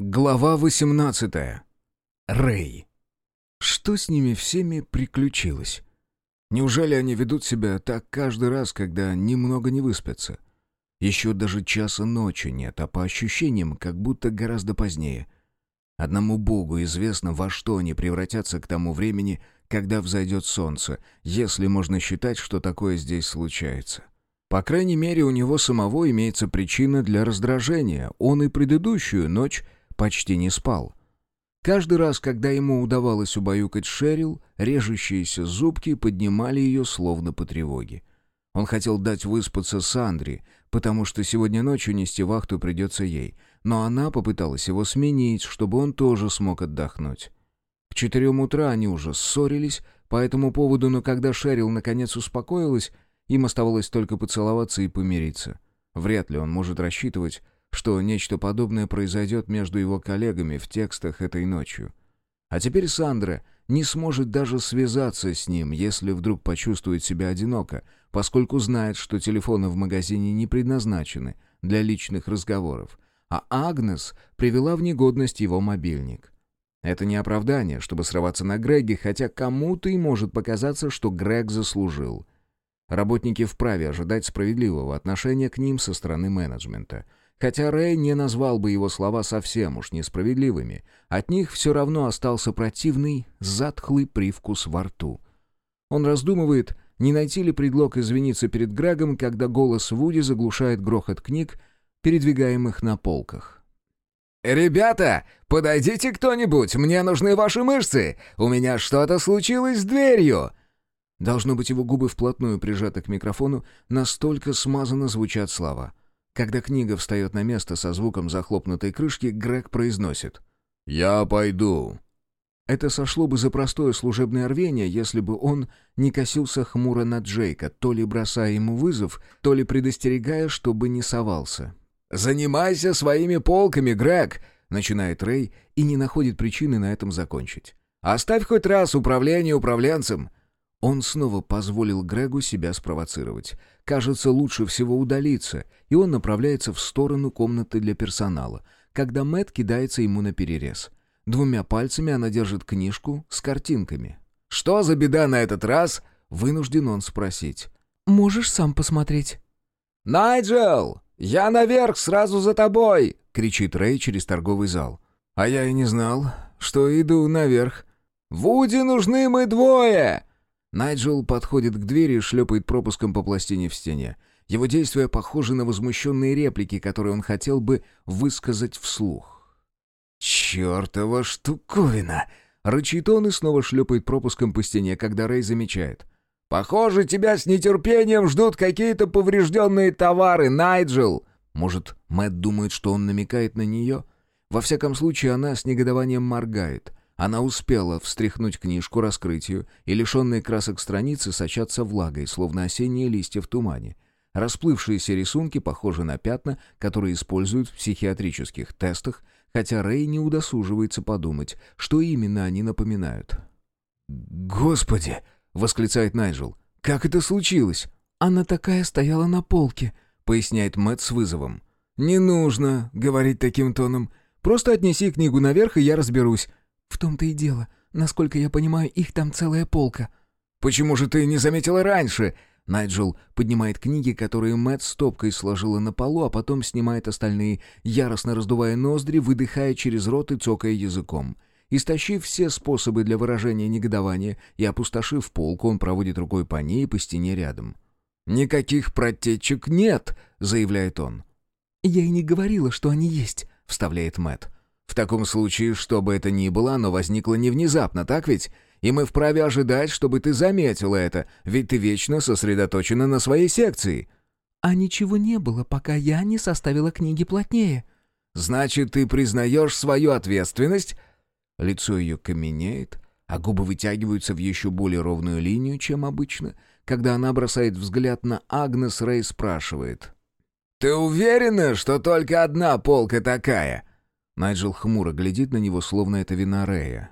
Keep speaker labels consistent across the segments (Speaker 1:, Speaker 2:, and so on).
Speaker 1: Глава 18. Рэй. Что с ними всеми приключилось? Неужели они ведут себя так каждый раз, когда немного не выспятся? Еще даже часа ночи нет, а по ощущениям, как будто гораздо позднее. Одному Богу известно, во что они превратятся к тому времени, когда взойдет солнце, если можно считать, что такое здесь случается. По крайней мере, у него самого имеется причина для раздражения. Он и предыдущую ночь почти не спал. Каждый раз, когда ему удавалось убаюкать Шерил, режущиеся зубки поднимали ее словно по тревоге. Он хотел дать выспаться Сандре, потому что сегодня ночью нести вахту придется ей, но она попыталась его сменить, чтобы он тоже смог отдохнуть. К четырем утра они уже ссорились по этому поводу, но когда Шерил наконец успокоилась, им оставалось только поцеловаться и помириться. Вряд ли он может рассчитывать, что нечто подобное произойдет между его коллегами в текстах этой ночью. А теперь Сандра не сможет даже связаться с ним, если вдруг почувствует себя одиноко, поскольку знает, что телефоны в магазине не предназначены для личных разговоров, а Агнес привела в негодность его мобильник. Это не оправдание, чтобы срываться на Греге, хотя кому-то и может показаться, что Грег заслужил. Работники вправе ожидать справедливого отношения к ним со стороны менеджмента — Хотя Рэй не назвал бы его слова совсем уж несправедливыми, от них все равно остался противный, затхлый привкус во рту. Он раздумывает, не найти ли предлог извиниться перед Грегом, когда голос Вуди заглушает грохот книг, передвигаемых на полках.
Speaker 2: «Ребята, подойдите кто-нибудь, мне нужны ваши мышцы! У меня что-то случилось с дверью!»
Speaker 1: Должно быть, его губы вплотную прижаты к микрофону, настолько смазанно звучат слова. Когда книга встает на место со звуком захлопнутой крышки, Грег произносит «Я пойду». Это сошло бы за простое служебное рвение, если бы он не косился хмуро на Джейка, то ли бросая ему вызов, то ли предостерегая, чтобы не совался.
Speaker 2: «Занимайся своими полками, Грег!»
Speaker 1: — начинает Рэй и не находит причины на этом закончить.
Speaker 2: «Оставь хоть раз управление управленцем.
Speaker 1: Он снова позволил Грегу себя спровоцировать. Кажется, лучше всего удалиться, и он направляется в сторону комнаты для персонала, когда Мэт кидается ему на перерез. Двумя пальцами она держит книжку с картинками.
Speaker 2: «Что за беда на этот раз?»
Speaker 1: — вынужден он спросить.
Speaker 3: «Можешь сам посмотреть».
Speaker 2: «Найджел! Я наверх, сразу за тобой!»
Speaker 1: — кричит Рэй через торговый зал. «А я и не знал, что иду наверх».
Speaker 2: «Вуди нужны мы двое!»
Speaker 1: Найджел подходит к двери и шлепает пропуском по пластине в стене. Его действия похожи на возмущенные реплики, которые он хотел бы высказать вслух.
Speaker 2: «Чёртова штуковина!»
Speaker 1: Рычит он и снова шлепает пропуском по стене, когда Рэй замечает.
Speaker 2: «Похоже, тебя с нетерпением ждут какие-то поврежденные товары, Найджел!»
Speaker 1: Может, Мэтт думает, что он намекает на нее? Во всяком случае, она с негодованием моргает. Она успела встряхнуть книжку, раскрыть и лишенные красок страницы сочатся влагой, словно осенние листья в тумане. Расплывшиеся рисунки похожи на пятна, которые используют в психиатрических тестах, хотя Рэй не удосуживается подумать, что именно они напоминают.
Speaker 2: «Господи!» — восклицает Найджел. «Как это случилось?»
Speaker 3: «Она такая стояла на полке», —
Speaker 1: поясняет Мэтт с вызовом.
Speaker 2: «Не нужно говорить таким тоном. Просто отнеси книгу наверх, и я разберусь.
Speaker 3: «В том-то и дело. Насколько я понимаю, их там целая полка».
Speaker 2: «Почему же ты не заметила раньше?»
Speaker 1: Найджел поднимает книги, которые Мэтт стопкой сложила на полу, а потом снимает остальные, яростно раздувая ноздри, выдыхая через рот и цокая языком. Истощив все способы для выражения негодования и опустошив полку, он проводит рукой по ней и по стене рядом.
Speaker 2: «Никаких протечек нет», — заявляет он.
Speaker 3: «Я и не говорила, что они есть», — вставляет Мэтт.
Speaker 2: В таком случае, что бы это ни было, оно возникло не внезапно, так ведь? И мы вправе ожидать, чтобы ты заметила это, ведь ты вечно сосредоточена на своей секции».
Speaker 3: «А ничего не было, пока я не составила книги плотнее».
Speaker 2: «Значит, ты признаешь свою ответственность?»
Speaker 1: Лицо ее каменеет, а губы вытягиваются в еще более ровную линию, чем обычно. Когда она бросает взгляд на Агнес, Рэй спрашивает.
Speaker 2: «Ты уверена, что только одна полка такая?»
Speaker 1: Найджел хмуро глядит на него, словно это вина Рея.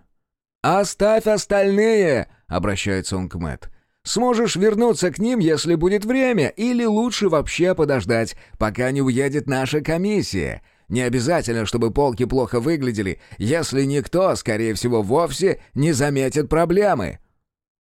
Speaker 2: «Оставь остальные!» — обращается он к Мэт. «Сможешь вернуться к ним, если будет время, или лучше вообще подождать, пока не уедет наша комиссия. Не обязательно, чтобы полки плохо выглядели, если никто, скорее всего, вовсе не заметит проблемы».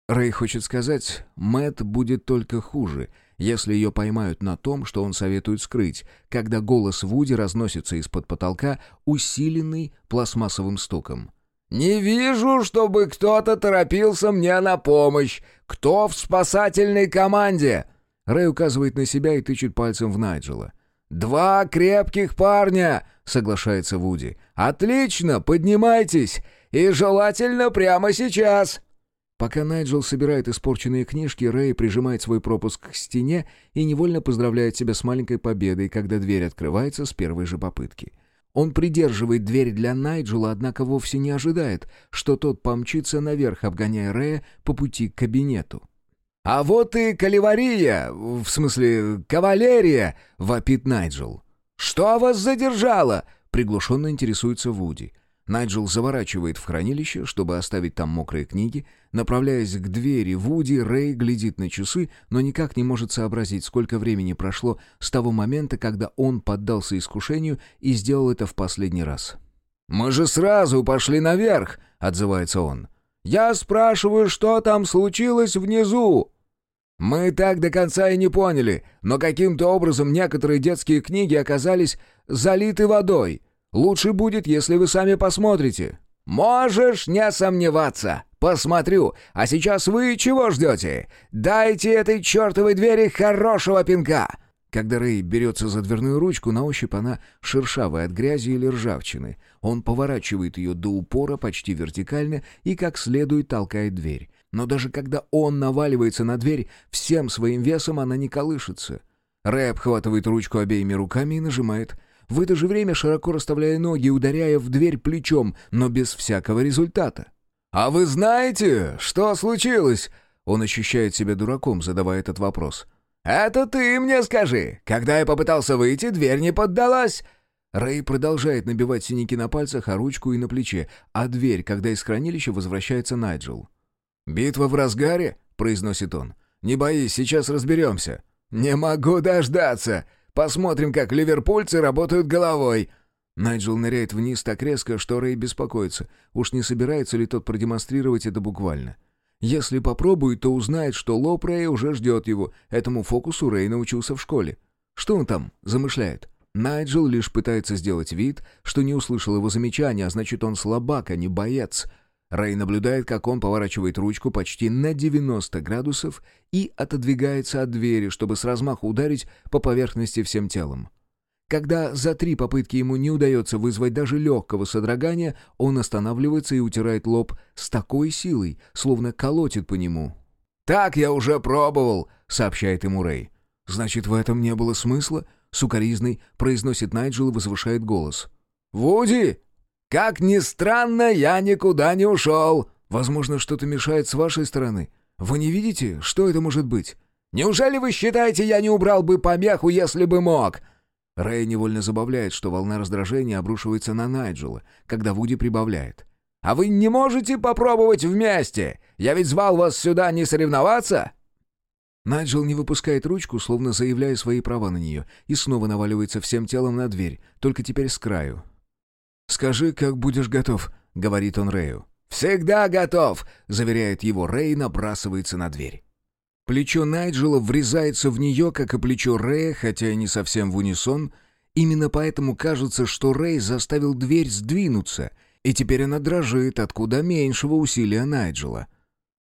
Speaker 1: Рэй хочет сказать, Мэт будет только хуже, если ее поймают на том, что он советует скрыть, когда голос Вуди разносится из-под потолка, усиленный пластмассовым стуком.
Speaker 2: «Не вижу, чтобы кто-то торопился мне на помощь. Кто в спасательной команде?»
Speaker 1: Рэй указывает на себя и тычет пальцем в Найджела.
Speaker 2: «Два крепких парня!» — соглашается Вуди. «Отлично, поднимайтесь! И желательно прямо сейчас!»
Speaker 1: Пока Найджел собирает испорченные книжки, Рэй прижимает свой пропуск к стене и невольно поздравляет себя с маленькой победой, когда дверь открывается с первой же попытки. Он придерживает дверь для Найджела, однако вовсе не ожидает, что тот помчится наверх, обгоняя Рэя по пути к кабинету.
Speaker 2: «А вот и калевария, в смысле кавалерия!» — вопит Найджел. «Что вас задержало?» — приглушенно интересуется Вуди.
Speaker 1: Найджел заворачивает в хранилище, чтобы оставить там мокрые книги. Направляясь к двери Вуди, Рэй глядит на часы, но никак не может сообразить, сколько времени прошло с того момента, когда он поддался искушению и сделал это в последний раз.
Speaker 2: «Мы же сразу пошли наверх!» — отзывается он. «Я спрашиваю, что там случилось внизу?» «Мы так до конца и не поняли, но каким-то образом некоторые детские книги оказались залиты водой». Лучше будет, если вы сами посмотрите». «Можешь не сомневаться. Посмотрю. А сейчас вы чего ждете? Дайте этой чертовой двери хорошего пинка!»
Speaker 1: Когда Рэй берется за дверную ручку, на ощупь она шершавая от грязи или ржавчины. Он поворачивает ее до упора почти вертикально и как следует толкает дверь. Но даже когда он наваливается на дверь, всем своим весом она не колышется. Рэй обхватывает ручку обеими руками и нажимает в это же время широко расставляя ноги и ударяя в дверь плечом, но без всякого результата.
Speaker 2: «А вы знаете, что случилось?»
Speaker 1: Он ощущает себя дураком, задавая этот вопрос.
Speaker 2: «Это ты мне скажи. Когда я попытался выйти, дверь не поддалась».
Speaker 1: Рэй продолжает набивать синяки на пальцах, а ручку и на плече, а дверь, когда из хранилища возвращается Найджел.
Speaker 2: «Битва в разгаре?» — произносит он. «Не боись, сейчас разберемся». «Не могу дождаться!» Посмотрим, как ливерпульцы работают головой».
Speaker 1: Найджел ныряет вниз так резко, что Рэй беспокоится. Уж не собирается ли тот продемонстрировать это буквально? Если попробует, то узнает, что лоб Рэя уже ждет его. Этому фокусу Рэй научился в школе. Что он там замышляет? Найджел лишь пытается сделать вид, что не услышал его замечания, а значит, он слабак, а не боец. Рэй наблюдает, как он поворачивает ручку почти на 90 градусов и отодвигается от двери, чтобы с размаху ударить по поверхности всем телом. Когда за три попытки ему не удается вызвать даже легкого содрогания, он останавливается и утирает лоб с такой силой, словно колотит по нему.
Speaker 2: «Так я уже пробовал», — сообщает ему Рэй.
Speaker 1: «Значит, в этом не было смысла?» — сукоризный произносит Найджел и возвышает голос.
Speaker 2: «Вуди, «Как ни странно, я никуда не ушел!»
Speaker 1: «Возможно, что-то мешает с вашей стороны. Вы не видите, что это может быть?»
Speaker 2: «Неужели вы считаете, я не убрал бы помеху, если бы мог?»
Speaker 1: Рэй невольно забавляет, что волна раздражения обрушивается на Найджела, когда Вуди прибавляет.
Speaker 2: «А вы не можете попробовать вместе? Я ведь звал вас сюда не соревноваться?»
Speaker 1: Найджел не выпускает ручку, словно заявляя свои права на нее, и снова наваливается всем телом на дверь, только теперь с краю.
Speaker 2: «Скажи, как будешь готов», — говорит он Рэю.
Speaker 1: «Всегда готов», — заверяет его Рэй и набрасывается на дверь. Плечо Найджела врезается в нее, как и плечо Рэя, хотя и не совсем в унисон. Именно поэтому кажется, что Рэй заставил дверь сдвинуться, и теперь она дрожит от куда меньшего усилия Найджела.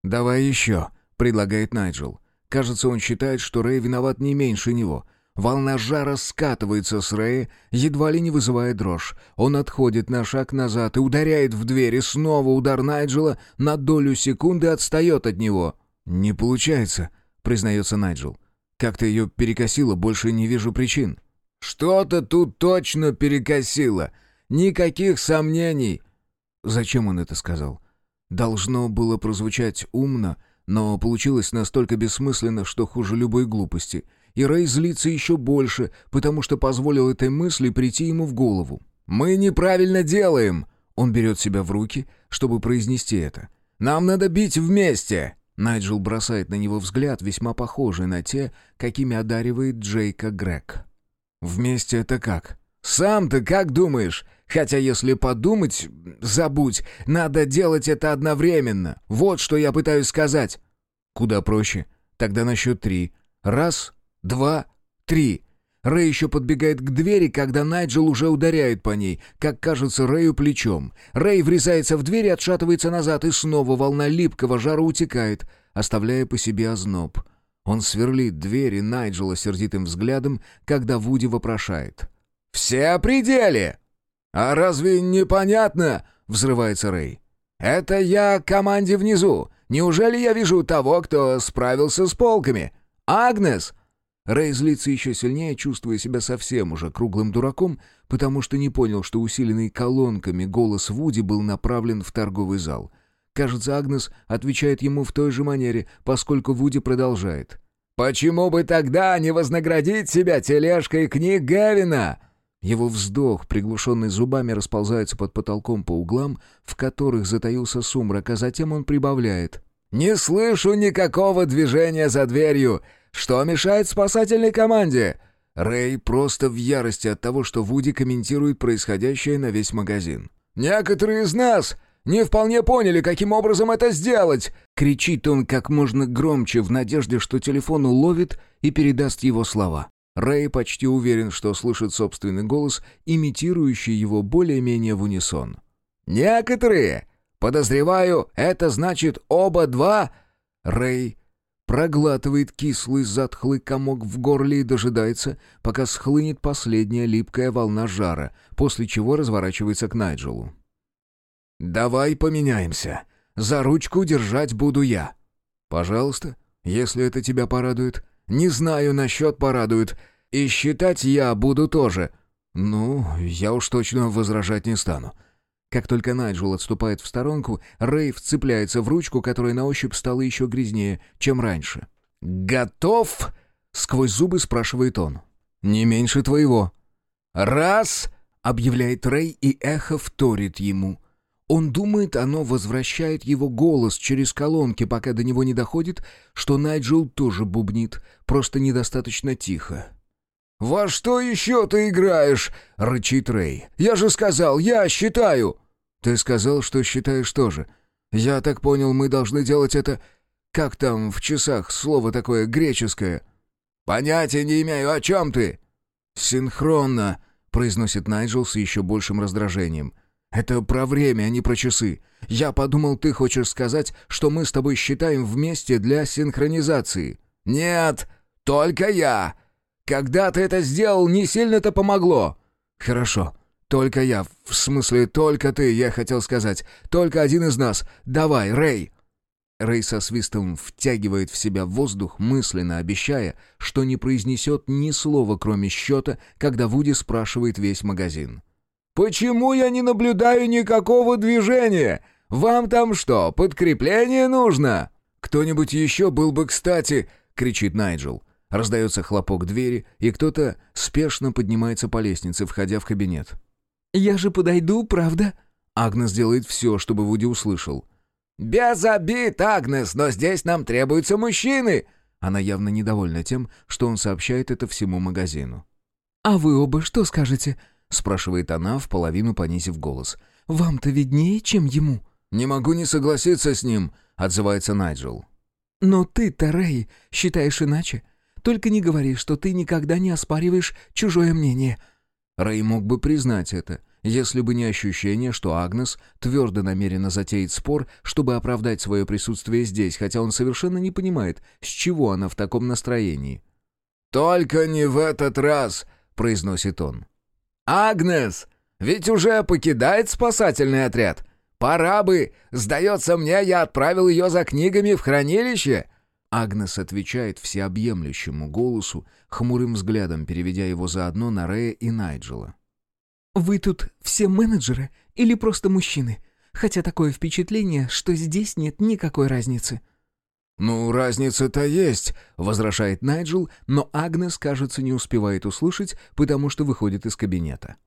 Speaker 1: «Давай еще», — предлагает Найджел. Кажется, он считает, что Рэй виноват не меньше него — Волна жара скатывается с Рэя, едва ли не вызывая дрожь. Он отходит на шаг назад и ударяет в дверь, и снова удар Найджела на долю секунды отстает от него. «Не получается», — признается Найджел. «Как-то ее перекосило, больше не вижу причин».
Speaker 2: «Что-то тут точно перекосило. Никаких сомнений».
Speaker 1: Зачем он это сказал? Должно было прозвучать умно, но получилось настолько бессмысленно, что хуже любой глупости — и Рэй злится еще больше, потому что позволил этой мысли прийти ему в голову.
Speaker 2: «Мы неправильно делаем!»
Speaker 1: Он берет себя в руки, чтобы произнести это.
Speaker 2: «Нам надо бить вместе!»
Speaker 1: Найджел бросает на него взгляд, весьма похожий на те, какими одаривает Джейка Грег. «Вместе это как?»
Speaker 2: «Сам-то как думаешь? Хотя, если подумать, забудь, надо делать это одновременно. Вот что я пытаюсь сказать».
Speaker 1: «Куда проще. Тогда на счет три. Раз, два, три». Рэй еще подбегает к двери, когда Найджел уже ударяет по ней, как кажется Рэю плечом. Рэй врезается в дверь и отшатывается назад, и снова волна липкого жара утекает, оставляя по себе озноб. Он сверлит двери Найджела сердитым взглядом, когда Вуди вопрошает.
Speaker 2: «Все о пределе!» «А разве непонятно?» — взрывается Рэй. «Это я команде внизу. Неужели я вижу того, кто справился с полками? Агнес,
Speaker 1: Рэй злится еще сильнее, чувствуя себя совсем уже круглым дураком, потому что не понял, что усиленный колонками голос Вуди был направлен в торговый зал. Кажется, Агнес отвечает ему в той же манере, поскольку Вуди продолжает.
Speaker 2: «Почему бы тогда не вознаградить себя тележкой книг Гевина?»
Speaker 1: Его вздох, приглушенный зубами, расползается под потолком по углам, в которых затаился сумрак, а затем он прибавляет.
Speaker 2: «Не слышу никакого движения за дверью. Что мешает спасательной команде?»
Speaker 1: Рэй просто в ярости от того, что Вуди комментирует происходящее на весь магазин.
Speaker 2: «Некоторые из нас не вполне поняли, каким образом это сделать!»
Speaker 1: Кричит он как можно громче в надежде, что телефон уловит и передаст его слова. Рэй почти уверен, что слышит собственный голос, имитирующий его более-менее в унисон.
Speaker 2: «Некоторые! Подозреваю, это значит оба два...»
Speaker 1: Рэй проглатывает кислый затхлый комок в горле и дожидается, пока схлынет последняя липкая волна жара, после чего разворачивается к Найджелу. «Давай поменяемся. За ручку держать буду я». «Пожалуйста, если это тебя порадует». «Не знаю насчет порадует. И считать я буду тоже». «Ну, я уж точно возражать не стану. Как только Найджел отступает в сторонку, Рэй вцепляется в ручку, которая на ощупь стала еще грязнее, чем раньше.
Speaker 2: «Готов?» — сквозь зубы спрашивает он.
Speaker 1: «Не меньше твоего».
Speaker 2: «Раз!»
Speaker 1: — объявляет Рэй, и эхо вторит ему. Он думает, оно возвращает его голос через колонки, пока до него не доходит, что Найджел тоже бубнит, просто недостаточно тихо.
Speaker 2: «Во что еще ты играешь?» — рычит Рэй. «Я же сказал, я считаю!»
Speaker 1: «Ты сказал, что считаешь тоже. Я так понял, мы должны делать это... Как там в часах слово такое греческое?»
Speaker 2: «Понятия не имею, о чем ты?»
Speaker 1: «Синхронно», — произносит Найджел с еще большим раздражением. «Это про время, а не про часы. Я подумал, ты хочешь сказать, что мы с тобой считаем вместе для синхронизации».
Speaker 2: «Нет, только я. Когда ты это сделал, не сильно-то помогло».
Speaker 1: «Хорошо. Только я. В смысле, только ты, я хотел сказать. Только один из нас. Давай, Рэй!» Рэй со свистом втягивает в себя воздух, мысленно обещая, что не произнесет ни слова, кроме счета, когда Вуди спрашивает весь магазин.
Speaker 2: «Почему я не наблюдаю никакого движения? Вам там что, подкрепление нужно?»
Speaker 1: «Кто-нибудь еще был бы кстати!» — кричит Найджел. Раздается хлопок двери, и кто-то спешно поднимается по лестнице, входя в кабинет.
Speaker 3: «Я же подойду, правда?»
Speaker 1: Агнес делает все, чтобы Вуди услышал.
Speaker 2: «Без обид, Агнес, но здесь нам требуются мужчины!»
Speaker 1: Она явно недовольна тем, что он сообщает это всему магазину.
Speaker 3: «А вы оба что скажете?»
Speaker 1: — спрашивает она, в половину понизив голос.
Speaker 3: «Вам-то виднее, чем ему».
Speaker 1: «Не могу не согласиться с ним», — отзывается Найджел.
Speaker 3: «Но ты-то, Рэй, считаешь иначе. Только не говори, что ты никогда не оспариваешь чужое мнение».
Speaker 1: Рэй мог бы признать это, если бы не ощущение, что Агнес твердо намерена затеять спор, чтобы оправдать свое присутствие здесь, хотя он совершенно не понимает, с чего она в таком настроении.
Speaker 2: «Только не в этот раз», — произносит он. «Агнес, ведь уже покидает спасательный отряд. Пора бы. Сдается мне, я отправил ее за книгами в хранилище.
Speaker 1: Агнес отвечает всеобъемлющему голосу, хмурым взглядом переведя его заодно на Рея и Найджела.
Speaker 3: «Вы тут все менеджеры или просто мужчины? Хотя такое впечатление, что здесь нет никакой разницы».
Speaker 1: «Ну, разница-то есть», — возражает Найджел, но Агнес, кажется, не успевает услышать, потому что выходит из кабинета.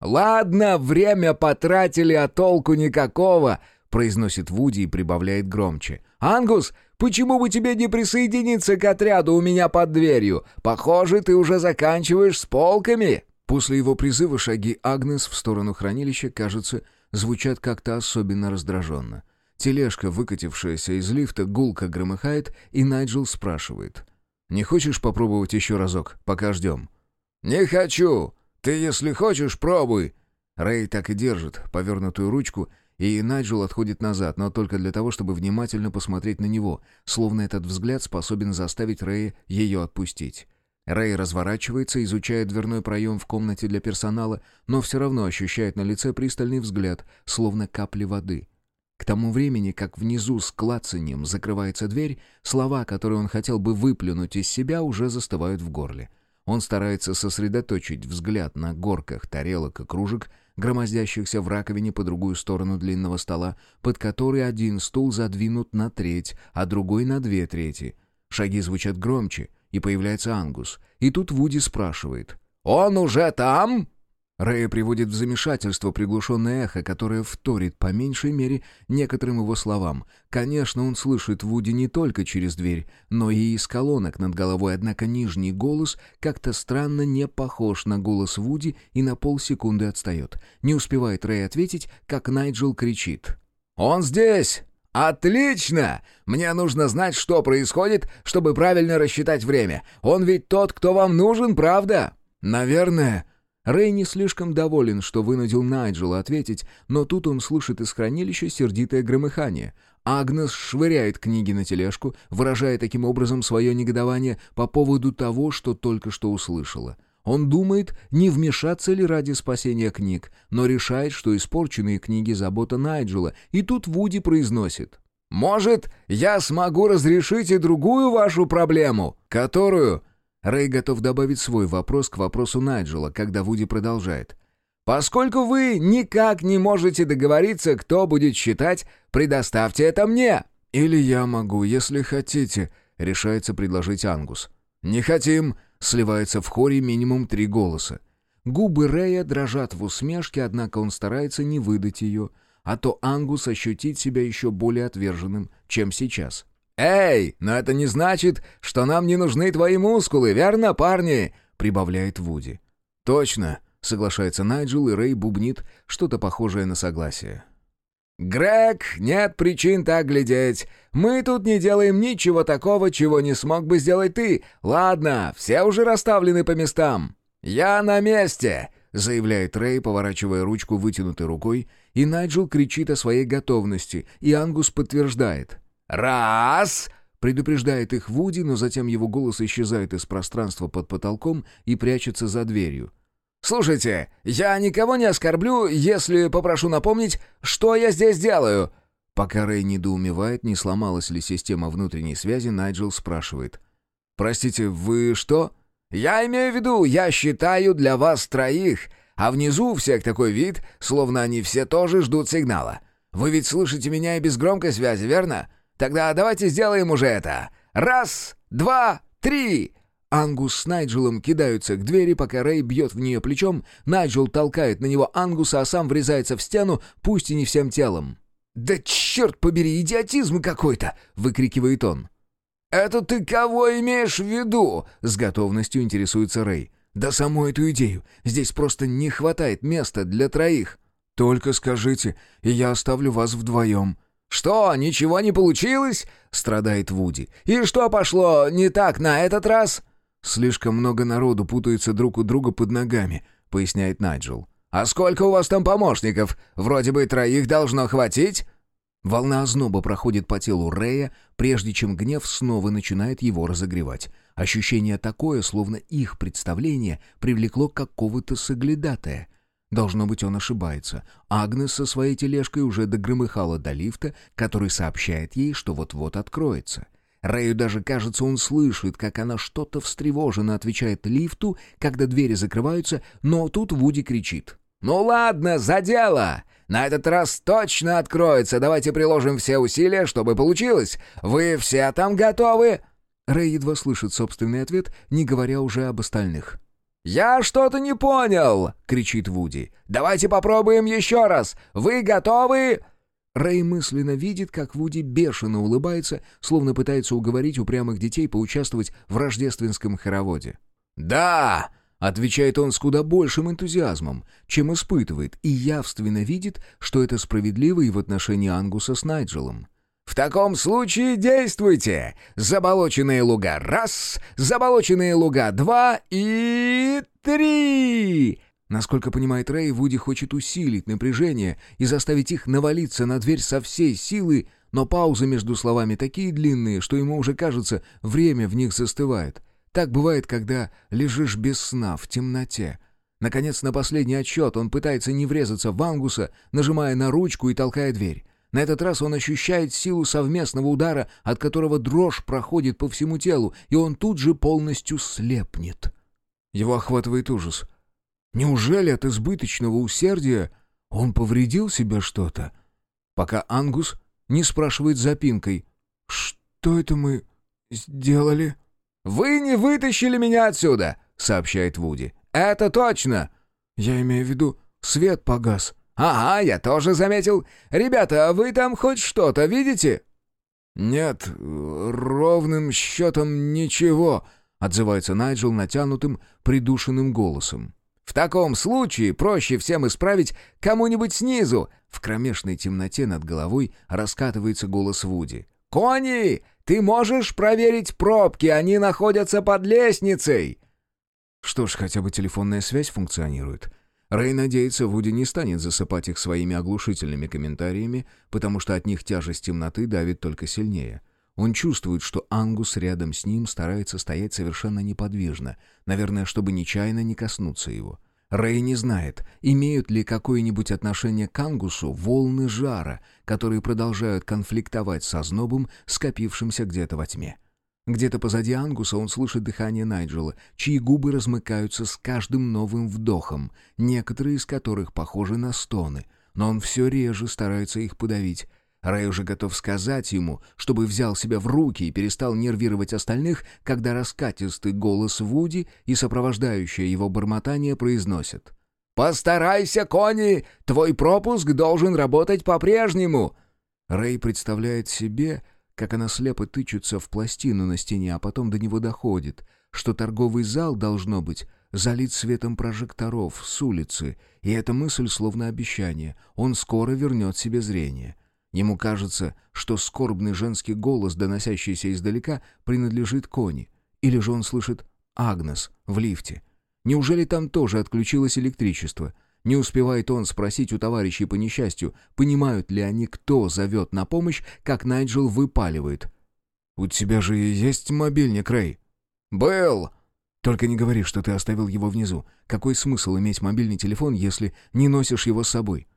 Speaker 2: «Ладно, время потратили, а толку никакого», — произносит Вуди и прибавляет громче. «Ангус, почему бы тебе не присоединиться к отряду у меня под дверью? Похоже, ты уже заканчиваешь с полками».
Speaker 1: После его призыва шаги Агнес в сторону хранилища, кажется, звучат как-то особенно раздраженно. Тележка, выкатившаяся из лифта, гулко громыхает, и Найджел спрашивает. «Не хочешь попробовать еще разок, пока ждем?»
Speaker 2: «Не хочу! Ты, если хочешь, пробуй!»
Speaker 1: Рэй так и держит повернутую ручку, и Найджел отходит назад, но только для того, чтобы внимательно посмотреть на него, словно этот взгляд способен заставить Рэя ее отпустить. Рэй разворачивается, изучая дверной проем в комнате для персонала, но все равно ощущает на лице пристальный взгляд, словно капли воды. К тому времени, как внизу с клацанием закрывается дверь, слова, которые он хотел бы выплюнуть из себя, уже застывают в горле. Он старается сосредоточить взгляд на горках тарелок и кружек, громоздящихся в раковине по другую сторону длинного стола, под который один стул задвинут на треть, а другой на две трети. Шаги звучат громче — и появляется Ангус. И тут Вуди спрашивает.
Speaker 2: «Он уже там?»
Speaker 1: Рэя приводит в замешательство приглушенное эхо, которое вторит по меньшей мере некоторым его словам. Конечно, он слышит Вуди не только через дверь, но и из колонок над головой, однако нижний голос как-то странно не похож на голос Вуди и на полсекунды отстает. Не успевает Рэй ответить, как Найджел кричит.
Speaker 2: «Он здесь! «Отлично! Мне нужно знать, что происходит, чтобы правильно рассчитать время. Он ведь тот, кто вам нужен, правда?»
Speaker 1: «Наверное». Рэй не слишком доволен, что вынудил Найджела ответить, но тут он слышит из хранилища сердитое громыхание. Агнес швыряет книги на тележку, выражая таким образом свое негодование по поводу того, что только что услышала. Он думает, не вмешаться ли ради спасения книг, но решает, что испорченные книги — забота Найджела, и тут Вуди произносит.
Speaker 2: «Может, я смогу разрешить и другую вашу проблему?»
Speaker 1: «Которую?» Рэй готов добавить свой вопрос к вопросу Найджела, когда Вуди продолжает.
Speaker 2: «Поскольку вы никак не можете договориться, кто будет считать, предоставьте это мне!»
Speaker 1: «Или я могу, если хотите», — решается предложить Ангус. «Не хотим», Сливается в хоре минимум три голоса. Губы Рэя дрожат в усмешке, однако он старается не выдать ее, а то Ангус ощутит себя еще более отверженным, чем сейчас.
Speaker 2: «Эй, но это не значит, что нам не нужны твои мускулы, верно, парни?» — прибавляет Вуди.
Speaker 1: «Точно», — соглашается Найджел, и Рэй бубнит что-то похожее на согласие.
Speaker 2: «Грег, нет причин так глядеть. Мы тут не делаем ничего такого, чего не смог бы сделать ты. Ладно, все уже расставлены по местам. Я на месте!» — заявляет Рэй, поворачивая ручку вытянутой рукой, и Найджел кричит о своей готовности, и Ангус подтверждает. «Раз!» — предупреждает их Вуди, но затем его голос исчезает из пространства под потолком и прячется за дверью. «Слушайте, я никого не оскорблю, если попрошу напомнить, что я здесь делаю».
Speaker 1: Пока Рэй недоумевает, не сломалась ли система внутренней связи, Найджел спрашивает. «Простите, вы что?»
Speaker 2: «Я имею в виду, я считаю для вас троих, а внизу у всех такой вид, словно они все тоже ждут сигнала. Вы ведь слышите меня и без громкой связи, верно? Тогда давайте сделаем уже это. Раз, два, три!»
Speaker 1: Ангус с Найджелом кидаются к двери, пока Рэй бьет в нее плечом. Найджел толкает на него Ангуса, а сам врезается в стену, пусть и не всем телом.
Speaker 2: «Да черт побери, идиотизм какой-то!» — выкрикивает он. «Это ты кого имеешь в виду?» — с готовностью интересуется Рэй.
Speaker 1: «Да саму эту идею. Здесь просто не хватает места для троих. Только скажите, и я оставлю вас вдвоем».
Speaker 2: «Что, ничего не получилось?» — страдает Вуди. «И что пошло не так на этот раз?»
Speaker 1: «Слишком много народу путается друг у друга под ногами», — поясняет Найджел.
Speaker 2: «А сколько у вас там помощников? Вроде бы троих должно хватить?»
Speaker 1: Волна озноба проходит по телу Рея, прежде чем гнев снова начинает его разогревать. Ощущение такое, словно их представление привлекло какого-то соглядатая. Должно быть, он ошибается. Агнес со своей тележкой уже догромыхала до лифта, который сообщает ей, что вот-вот откроется. — Рэю даже кажется, он слышит, как она что-то встревоженно отвечает лифту, когда двери закрываются, но тут Вуди кричит.
Speaker 2: «Ну ладно, за дело! На этот раз точно откроется. Давайте приложим все усилия, чтобы получилось. Вы все там готовы?»
Speaker 1: Рэй едва слышит собственный ответ, не говоря уже об остальных.
Speaker 2: «Я что-то не понял!» — кричит Вуди. «Давайте попробуем еще раз. Вы готовы?»
Speaker 1: Рэй мысленно видит, как Вуди бешено улыбается, словно пытается уговорить упрямых детей поучаствовать в рождественском хороводе.
Speaker 2: «Да!»
Speaker 1: Отвечает он с куда большим энтузиазмом, чем испытывает, и явственно видит, что это справедливо и в отношении Ангуса с Найджелом.
Speaker 2: «В таком случае действуйте! Заболоченные луга — раз, заболоченные луга — два и... три!»
Speaker 1: Насколько понимает Рэй, Вуди хочет усилить напряжение и заставить их навалиться на дверь со всей силы, но паузы между словами такие длинные, что ему уже кажется, время в них застывает. Так бывает, когда лежишь без сна, в темноте. Наконец, на последний отчет он пытается не врезаться в Ангуса, нажимая на ручку и толкая дверь. На этот раз он ощущает силу совместного удара, от которого дрожь проходит по всему телу, и он тут же полностью слепнет. Его охватывает ужас. Неужели от избыточного усердия он повредил себе что-то? Пока Ангус не спрашивает запинкой. «Что это мы сделали?»
Speaker 2: «Вы не вытащили меня отсюда!» — сообщает Вуди. «Это точно!»
Speaker 1: «Я имею в виду, свет погас».
Speaker 2: «Ага, я тоже заметил. Ребята, а вы там хоть что-то видите?»
Speaker 1: «Нет, ровным счетом ничего», — отзывается Найджел натянутым, придушенным голосом.
Speaker 2: «В таком случае проще всем исправить кому-нибудь снизу!»
Speaker 1: В кромешной темноте над головой раскатывается голос Вуди.
Speaker 2: «Кони, ты можешь проверить пробки, они находятся под лестницей!»
Speaker 1: Что ж, хотя бы телефонная связь функционирует. Рэй надеется, Вуди не станет засыпать их своими оглушительными комментариями, потому что от них тяжесть темноты давит только сильнее. Он чувствует, что Ангус рядом с ним старается стоять совершенно неподвижно, наверное, чтобы нечаянно не коснуться его. Рэй не знает, имеют ли какое-нибудь отношение к Ангусу волны жара, которые продолжают конфликтовать со знобом, скопившимся где-то во тьме. Где-то позади Ангуса он слышит дыхание Найджела, чьи губы размыкаются с каждым новым вдохом, некоторые из которых похожи на стоны, но он все реже старается их подавить, Рэй уже готов сказать ему, чтобы взял себя в руки и перестал нервировать остальных, когда раскатистый голос Вуди и сопровождающее его бормотание произносят.
Speaker 2: «Постарайся, Кони! Твой пропуск должен работать по-прежнему!»
Speaker 1: Рэй представляет себе, как она слепо тычется в пластину на стене, а потом до него доходит, что торговый зал, должно быть, залит светом прожекторов с улицы, и эта мысль словно обещание, он скоро вернет себе зрение. Ему кажется, что скорбный женский голос, доносящийся издалека, принадлежит Кони. Или же он слышит «Агнес» в лифте. Неужели там тоже отключилось электричество? Не успевает он спросить у товарищей по несчастью, понимают ли они, кто зовет на помощь, как Найджел выпаливает. «У тебя же есть мобильник, Рэй?»
Speaker 2: «Был!»
Speaker 1: «Только не говори, что ты оставил его внизу. Какой смысл иметь мобильный телефон, если не носишь его с собой?»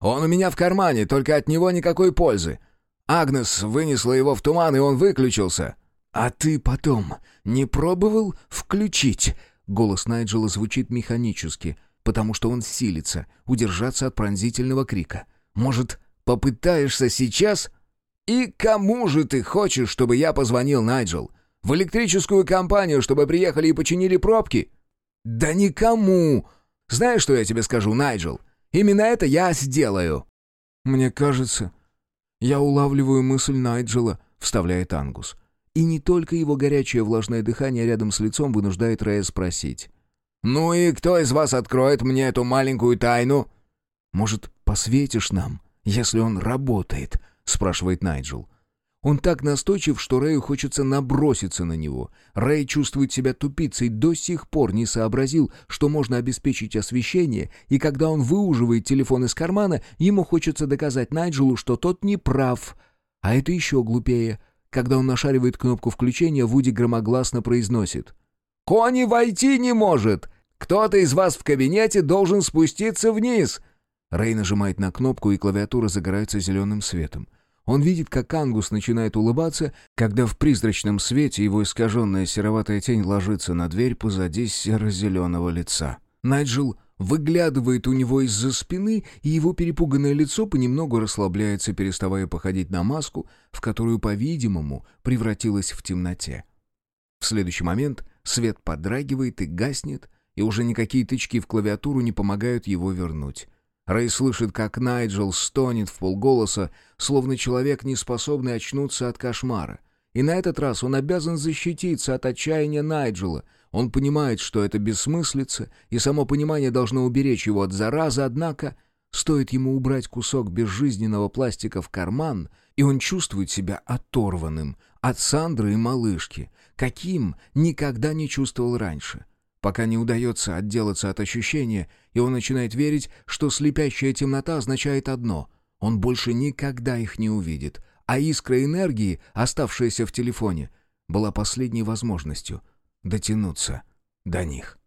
Speaker 2: Он у меня в кармане, только от него никакой пользы. Агнес вынесла его в туман, и он выключился».
Speaker 1: «А ты потом не пробовал включить?» Голос Найджела звучит механически, потому что он силится удержаться от пронзительного крика. «Может, попытаешься сейчас?»
Speaker 2: «И кому же ты хочешь, чтобы я позвонил, Найджел? В электрическую компанию, чтобы приехали и починили пробки?» «Да никому! Знаешь, что я тебе скажу, Найджел? Именно это я сделаю!»
Speaker 1: «Мне кажется, я улавливаю мысль Найджела», — вставляет Ангус. И не только его горячее влажное дыхание рядом с лицом вынуждает Рэя спросить.
Speaker 2: «Ну и кто из вас откроет мне эту маленькую тайну?»
Speaker 1: «Может, посветишь нам, если он работает?» — спрашивает Найджел. Он так настойчив, что Рэю хочется наброситься на него. Рэй чувствует себя тупицей, до сих пор не сообразил, что можно обеспечить освещение, и когда он выуживает телефон из кармана, ему хочется доказать Найджелу, что тот не прав. А это еще глупее. Когда он нашаривает кнопку включения, Вуди громогласно произносит.
Speaker 2: «Кони войти не может! Кто-то из вас в кабинете должен спуститься вниз!»
Speaker 1: Рэй нажимает на кнопку, и клавиатура загорается зеленым светом. Он видит, как Ангус начинает улыбаться, когда в призрачном свете его искаженная сероватая тень ложится на дверь позади серо-зеленого лица. Найджел выглядывает у него из-за спины, и его перепуганное лицо понемногу расслабляется, переставая походить на маску, в которую, по-видимому, превратилась в темноте. В следующий момент свет подрагивает и гаснет, и уже никакие тычки в клавиатуру не помогают его вернуть. Рэй слышит, как Найджел стонет в полголоса, словно человек, не способный очнуться от кошмара. И на этот раз он обязан защититься от отчаяния Найджела. Он понимает, что это бессмыслица, и само понимание должно уберечь его от заразы, однако стоит ему убрать кусок безжизненного пластика в карман, и он чувствует себя оторванным от Сандры и малышки, каким никогда не чувствовал раньше. Пока не удается отделаться от ощущения, и он начинает верить, что слепящая темнота означает одно — он больше никогда их не увидит, а искра энергии, оставшаяся в телефоне, была последней возможностью дотянуться до них.